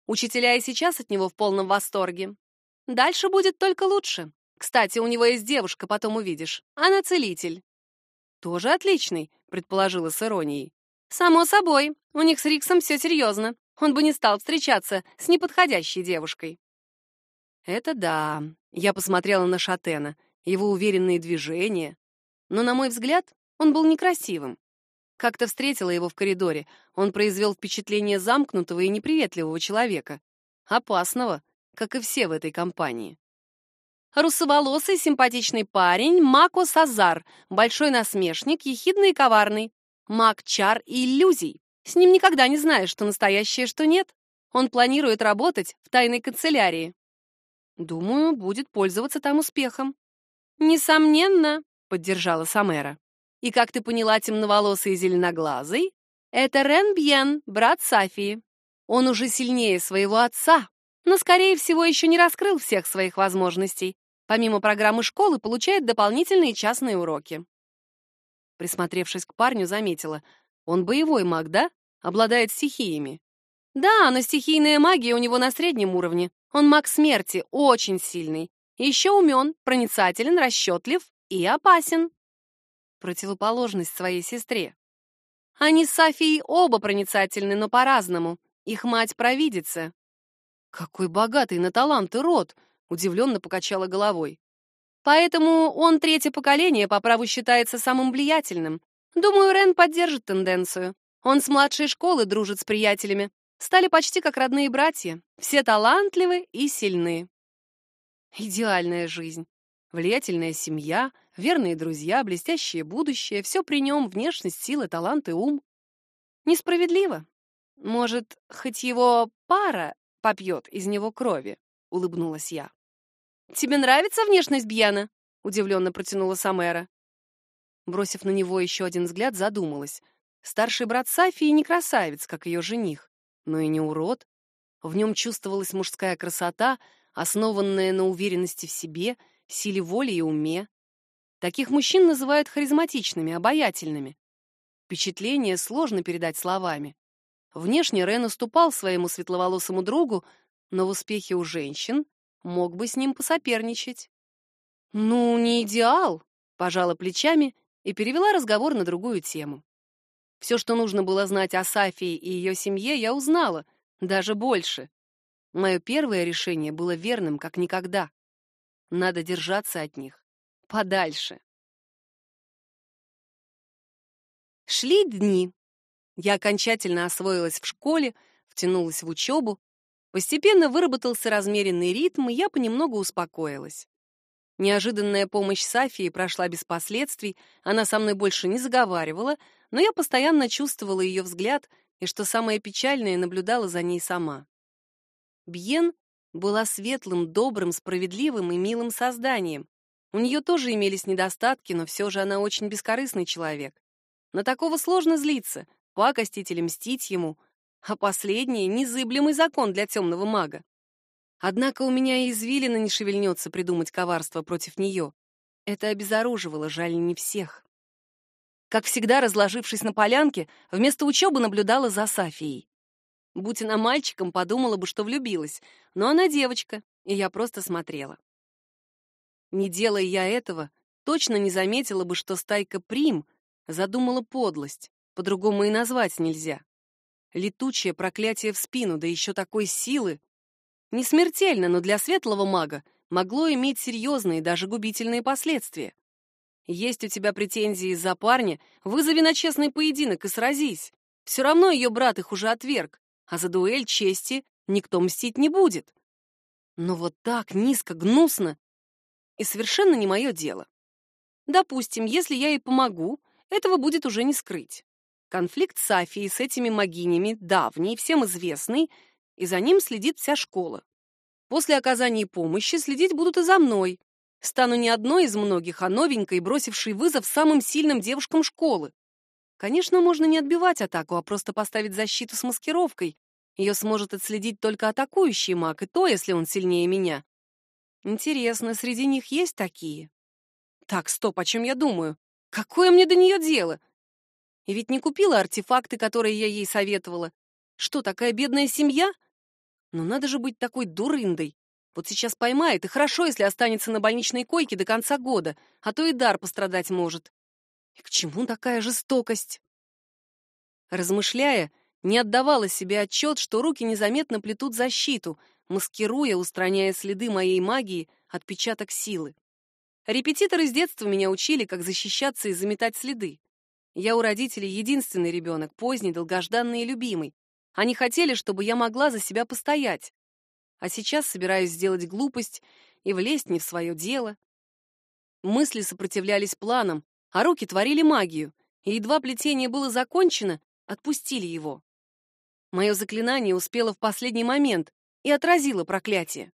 Учителя и сейчас от него в полном восторге. Дальше будет только лучше. Кстати, у него есть девушка, потом увидишь. Она целитель. Тоже отличный, предположила с иронией. Само собой, у них с Риксом все серьезно. Он бы не стал встречаться с неподходящей девушкой. Это да. Я посмотрела на Шатена, его уверенные движения. Но, на мой взгляд, он был некрасивым. Как-то встретила его в коридоре. Он произвел впечатление замкнутого и неприветливого человека. Опасного, как и все в этой компании. Русоволосый, симпатичный парень Мако Сазар, большой насмешник, ехидный и коварный. Маг чар и иллюзий. С ним никогда не знаешь, что настоящее, что нет. Он планирует работать в тайной канцелярии. Думаю, будет пользоваться там успехом. Несомненно, поддержала Самера. И как ты поняла, темноволосый и зеленоглазый? Это Рен Бьен, брат Сафии. Он уже сильнее своего отца, но, скорее всего, еще не раскрыл всех своих возможностей. Помимо программы школы, получает дополнительные частные уроки. Присмотревшись к парню, заметила. Он боевой маг, да? Обладает стихиями. Да, но стихийная магия у него на среднем уровне. Он маг смерти, очень сильный. Еще умен, проницателен, расчетлив и опасен противоположность своей сестре. Они с Софией оба проницательны, но по-разному. Их мать провидица. Какой богатый на таланты род, удивленно покачала головой. Поэтому он третье поколение по праву считается самым влиятельным. Думаю, Рен поддержит тенденцию. Он с младшей школы дружит с приятелями. Стали почти как родные братья. Все талантливы и сильны. Идеальная жизнь. Влиятельная семья — Верные друзья, блестящее будущее, все при нем, внешность, сила, талант и ум. Несправедливо. Может, хоть его пара попьет из него крови, улыбнулась я. Тебе нравится внешность Бьяна? удивленно протянула Самера. Бросив на него еще один взгляд, задумалась. Старший брат Сафии не красавец, как ее жених, но и не урод. В нем чувствовалась мужская красота, основанная на уверенности в себе, силе воли и уме. Таких мужчин называют харизматичными, обаятельными. Впечатление сложно передать словами. Внешне Рен уступал своему светловолосому другу, но в успехе у женщин мог бы с ним посоперничать. «Ну, не идеал», — пожала плечами и перевела разговор на другую тему. Все, что нужно было знать о Сафии и ее семье, я узнала, даже больше. Мое первое решение было верным, как никогда. Надо держаться от них подальше. Шли дни. Я окончательно освоилась в школе, втянулась в учебу. Постепенно выработался размеренный ритм, и я понемногу успокоилась. Неожиданная помощь Сафии прошла без последствий, она со мной больше не заговаривала, но я постоянно чувствовала ее взгляд и, что самое печальное, наблюдала за ней сама. Бьен была светлым, добрым, справедливым и милым созданием. У нее тоже имелись недостатки, но все же она очень бескорыстный человек. На такого сложно злиться, пакостить или мстить ему, а последнее — незыблемый закон для темного мага. Однако у меня и извилина не шевельнется придумать коварство против нее. Это обезоруживало, жаль, не всех. Как всегда, разложившись на полянке, вместо учебы наблюдала за Сафией. Будь она мальчиком, подумала бы, что влюбилась, но она девочка, и я просто смотрела. Не делая я этого, точно не заметила бы, что стайка Прим задумала подлость, по-другому и назвать нельзя. Летучее проклятие в спину, да еще такой силы, не смертельно, но для светлого мага могло иметь серьезные, даже губительные последствия. Есть у тебя претензии из-за парня, вызови на честный поединок и сразись. Все равно ее брат их уже отверг, а за дуэль чести никто мстить не будет. Но вот так низко, гнусно и совершенно не мое дело. Допустим, если я ей помогу, этого будет уже не скрыть. Конфликт с Афией с этими могинями давний, всем известный, и за ним следит вся школа. После оказания помощи следить будут и за мной. Стану не одной из многих, а новенькой, бросившей вызов самым сильным девушкам школы. Конечно, можно не отбивать атаку, а просто поставить защиту с маскировкой. Ее сможет отследить только атакующий маг, и то, если он сильнее меня. Интересно, среди них есть такие? Так, стоп, о чем я думаю? Какое мне до нее дело? И ведь не купила артефакты, которые я ей советовала. Что, такая бедная семья? Но надо же быть такой дурындой. Вот сейчас поймает, и хорошо, если останется на больничной койке до конца года, а то и дар пострадать может. И к чему такая жестокость? Размышляя, не отдавала себе отчет, что руки незаметно плетут защиту, маскируя, устраняя следы моей магии, отпечаток силы. Репетиторы с детства меня учили, как защищаться и заметать следы. Я у родителей единственный ребенок, поздний, долгожданный и любимый. Они хотели, чтобы я могла за себя постоять. А сейчас собираюсь сделать глупость и влезть не в свое дело. Мысли сопротивлялись планам, а руки творили магию, и едва плетение было закончено, отпустили его. Мое заклинание успело в последний момент и отразило проклятие.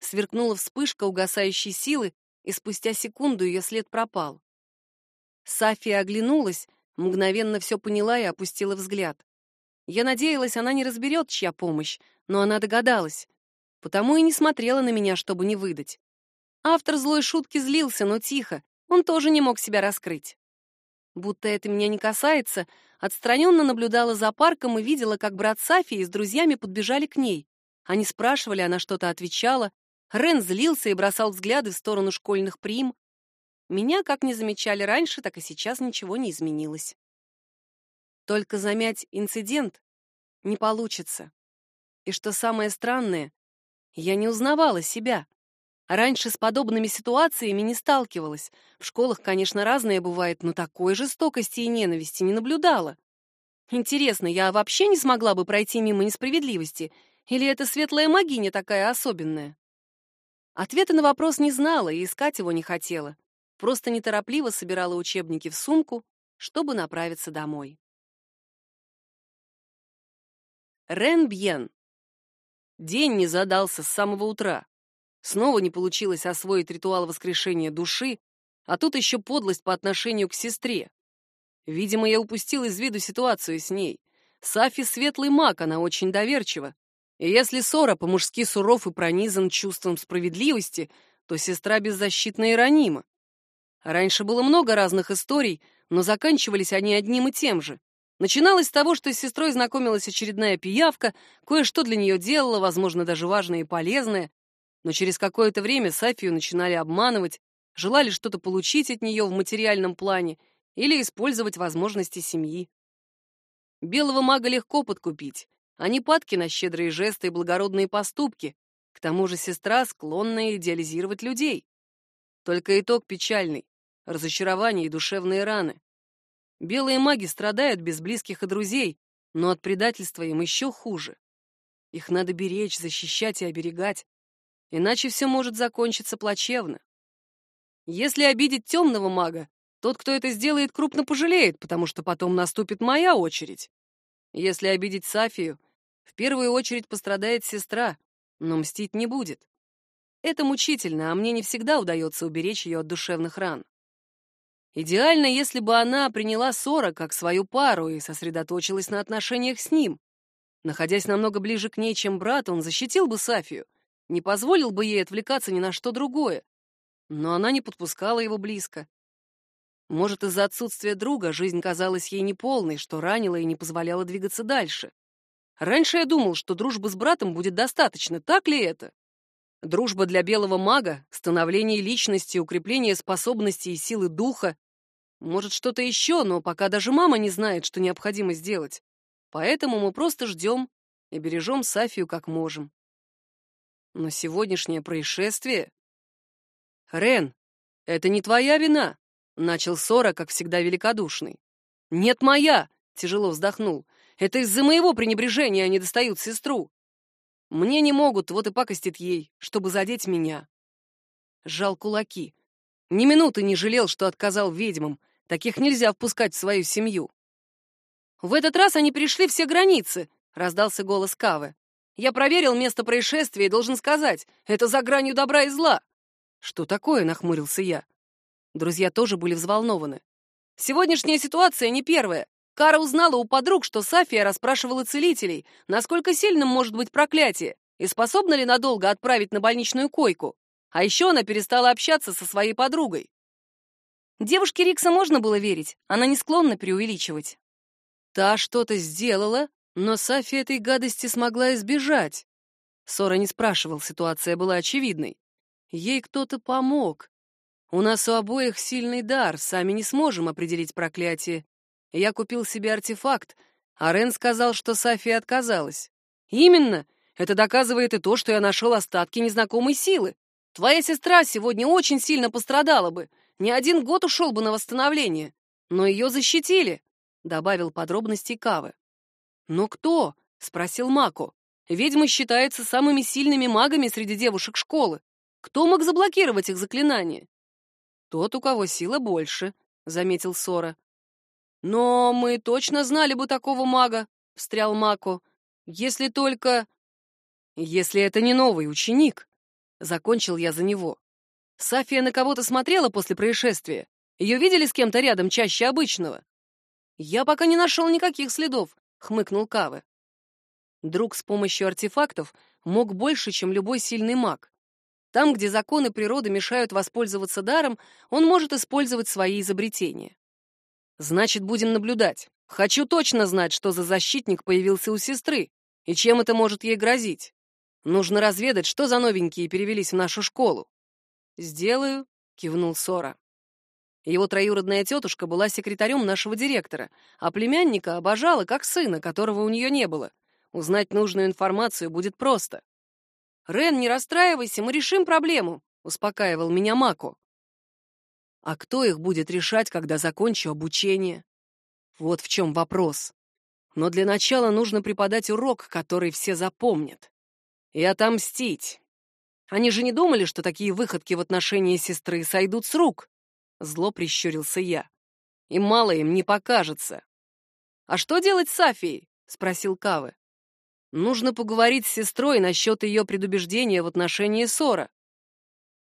Сверкнула вспышка угасающей силы, и спустя секунду ее след пропал. Сафия оглянулась, мгновенно все поняла и опустила взгляд. Я надеялась, она не разберет, чья помощь, но она догадалась. Потому и не смотрела на меня, чтобы не выдать. Автор злой шутки злился, но тихо. Он тоже не мог себя раскрыть. Будто это меня не касается, отстраненно наблюдала за парком и видела, как брат Сафии с друзьями подбежали к ней. Они спрашивали, она что-то отвечала. Рен злился и бросал взгляды в сторону школьных прим. Меня, как не замечали раньше, так и сейчас ничего не изменилось. Только замять инцидент не получится. И что самое странное, я не узнавала себя. Раньше с подобными ситуациями не сталкивалась. В школах, конечно, разное бывает, но такой жестокости и ненависти не наблюдала. Интересно, я вообще не смогла бы пройти мимо несправедливости? Или эта светлая магиня такая особенная? Ответа на вопрос не знала и искать его не хотела. Просто неторопливо собирала учебники в сумку, чтобы направиться домой. Рен Бьен. День не задался с самого утра. Снова не получилось освоить ритуал воскрешения души, а тут еще подлость по отношению к сестре. Видимо, я упустил из виду ситуацию с ней. Сафи светлый маг, она очень доверчива. И если Сора по-мужски суров и пронизан чувством справедливости, то сестра беззащитна и ранима. Раньше было много разных историй, но заканчивались они одним и тем же. Начиналось с того, что с сестрой знакомилась очередная пиявка, кое-что для нее делала, возможно, даже важное и полезное. Но через какое-то время Сафию начинали обманывать, желали что-то получить от нее в материальном плане или использовать возможности семьи. Белого мага легко подкупить, а не падки на щедрые жесты и благородные поступки. К тому же сестра склонна идеализировать людей. Только итог печальный — разочарование и душевные раны. Белые маги страдают без близких и друзей, но от предательства им еще хуже. Их надо беречь, защищать и оберегать, иначе все может закончиться плачевно. Если обидеть темного мага, тот, кто это сделает, крупно пожалеет, потому что потом наступит моя очередь. Если обидеть Сафию, в первую очередь пострадает сестра, но мстить не будет. Это мучительно, а мне не всегда удается уберечь ее от душевных ран. Идеально, если бы она приняла Сора как свою пару и сосредоточилась на отношениях с ним. Находясь намного ближе к ней, чем брат, он защитил бы Сафию, не позволил бы ей отвлекаться ни на что другое. Но она не подпускала его близко. Может, из-за отсутствия друга жизнь казалась ей неполной, что ранила и не позволяла двигаться дальше. Раньше я думал, что дружбы с братом будет достаточно, так ли это? Дружба для белого мага, становление личности, укрепление способностей и силы духа. Может, что-то еще, но пока даже мама не знает, что необходимо сделать. Поэтому мы просто ждем и бережем Сафию как можем. Но сегодняшнее происшествие... Рен, это не твоя вина, начал Сора, как всегда великодушный. Нет, моя, тяжело вздохнул. Это из-за моего пренебрежения они достают сестру. Мне не могут, вот и пакостит ей, чтобы задеть меня. Жал кулаки. Ни минуты не жалел, что отказал ведьмам. Таких нельзя впускать в свою семью. В этот раз они пришли все границы, раздался голос Кавы. Я проверил место происшествия и должен сказать, это за гранью добра и зла. Что такое, нахмурился я. Друзья тоже были взволнованы. Сегодняшняя ситуация не первая. Кара узнала у подруг, что Сафия расспрашивала целителей, насколько сильным может быть проклятие и способна ли надолго отправить на больничную койку. А еще она перестала общаться со своей подругой. Девушке Рикса можно было верить, она не склонна преувеличивать. Та что-то сделала, но Сафия этой гадости смогла избежать. Сора не спрашивал, ситуация была очевидной. Ей кто-то помог. У нас у обоих сильный дар, сами не сможем определить проклятие, я купил себе артефакт, а Рен сказал, что Сафия отказалась. Именно. Это доказывает и то, что я нашел остатки незнакомой силы. Твоя сестра сегодня очень сильно пострадала бы. Не один год ушел бы на восстановление. Но ее защитили, — добавил подробности Кавы. «Но кто?» — спросил Мако. «Ведьмы считаются самыми сильными магами среди девушек школы. Кто мог заблокировать их заклинания?» «Тот, у кого сила больше», — заметил Сора. «Но мы точно знали бы такого мага», — встрял Мако. «Если только...» «Если это не новый ученик», — закончил я за него. «Сафия на кого-то смотрела после происшествия? Ее видели с кем-то рядом чаще обычного?» «Я пока не нашел никаких следов», — хмыкнул Кавы. Друг с помощью артефактов мог больше, чем любой сильный маг. Там, где законы природы мешают воспользоваться даром, он может использовать свои изобретения. Значит, будем наблюдать. Хочу точно знать, что за защитник появился у сестры и чем это может ей грозить. Нужно разведать, что за новенькие перевелись в нашу школу. Сделаю, кивнул Сора. Его троюродная тетушка была секретарем нашего директора, а племянника обожала как сына, которого у нее не было. Узнать нужную информацию будет просто. «Рен, не расстраивайся, мы решим проблему», — успокаивал меня Мако. А кто их будет решать, когда закончу обучение? Вот в чем вопрос. Но для начала нужно преподать урок, который все запомнят. И отомстить. Они же не думали, что такие выходки в отношении сестры сойдут с рук. Зло прищурился я. И мало им не покажется. «А что делать с Афией?» — спросил Кавы. «Нужно поговорить с сестрой насчет ее предубеждения в отношении ссора».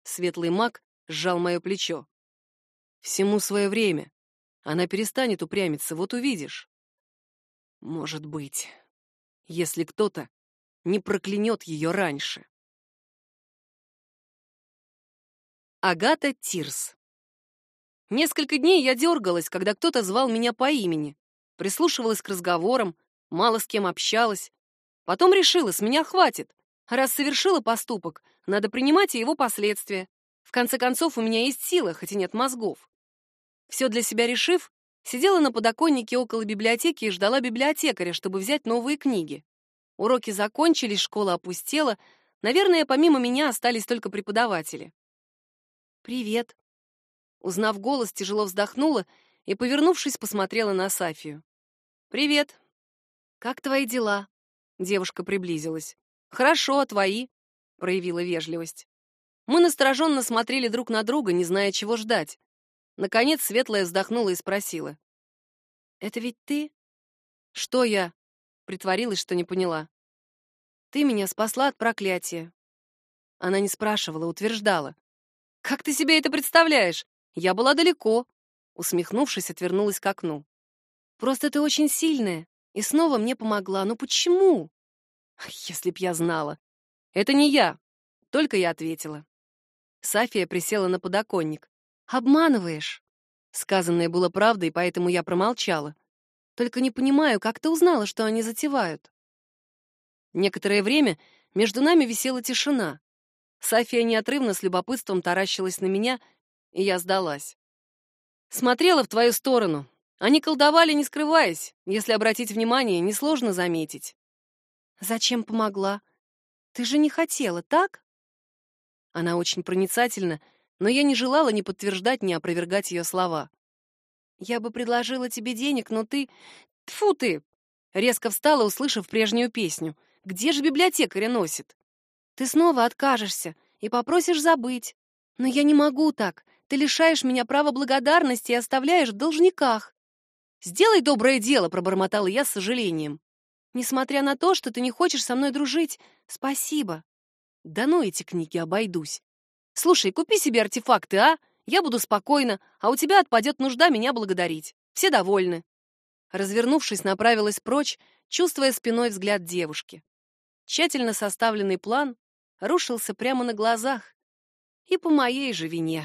Светлый маг сжал мое плечо. Всему свое время. Она перестанет упрямиться, вот увидишь. Может быть, если кто-то не проклянет ее раньше. Агата Тирс Несколько дней я дергалась, когда кто-то звал меня по имени, прислушивалась к разговорам, мало с кем общалась. Потом решила, с меня хватит. Раз совершила поступок, надо принимать и его последствия. В конце концов, у меня есть сила, хоть и нет мозгов. Все для себя решив, сидела на подоконнике около библиотеки и ждала библиотекаря, чтобы взять новые книги. Уроки закончились, школа опустела. Наверное, помимо меня остались только преподаватели. «Привет». Узнав голос, тяжело вздохнула и, повернувшись, посмотрела на Сафию. «Привет. Как твои дела?» Девушка приблизилась. «Хорошо, а твои?» — проявила вежливость. Мы настороженно смотрели друг на друга, не зная, чего ждать. Наконец Светлая вздохнула и спросила. «Это ведь ты?» «Что я?» — притворилась, что не поняла. «Ты меня спасла от проклятия». Она не спрашивала, утверждала. «Как ты себе это представляешь? Я была далеко». Усмехнувшись, отвернулась к окну. «Просто ты очень сильная и снова мне помогла. Ну почему?» «Если б я знала». «Это не я», — только я ответила. Сафия присела на подоконник. «Обманываешь». Сказанное было правдой, поэтому я промолчала. Только не понимаю, как ты узнала, что они затевают? Некоторое время между нами висела тишина. Сафия неотрывно с любопытством таращилась на меня, и я сдалась. Смотрела в твою сторону. Они колдовали, не скрываясь. Если обратить внимание, несложно заметить. Зачем помогла? Ты же не хотела, так? Она очень проницательна, но я не желала ни подтверждать, ни опровергать ее слова. Я бы предложила тебе денег, но ты... Тфу ты! Резко встала, услышав прежнюю песню. Где же библиотекаря носит? Ты снова откажешься и попросишь забыть. Но я не могу так. Ты лишаешь меня права благодарности и оставляешь в должниках. Сделай доброе дело, пробормотала я с сожалением. Несмотря на то, что ты не хочешь со мной дружить, спасибо. Да ну эти книги обойдусь. Слушай, купи себе артефакты, а? Я буду спокойна, а у тебя отпадет нужда меня благодарить. Все довольны. Развернувшись, направилась прочь, чувствуя спиной взгляд девушки. Тщательно составленный план рушился прямо на глазах. И по моей же вине.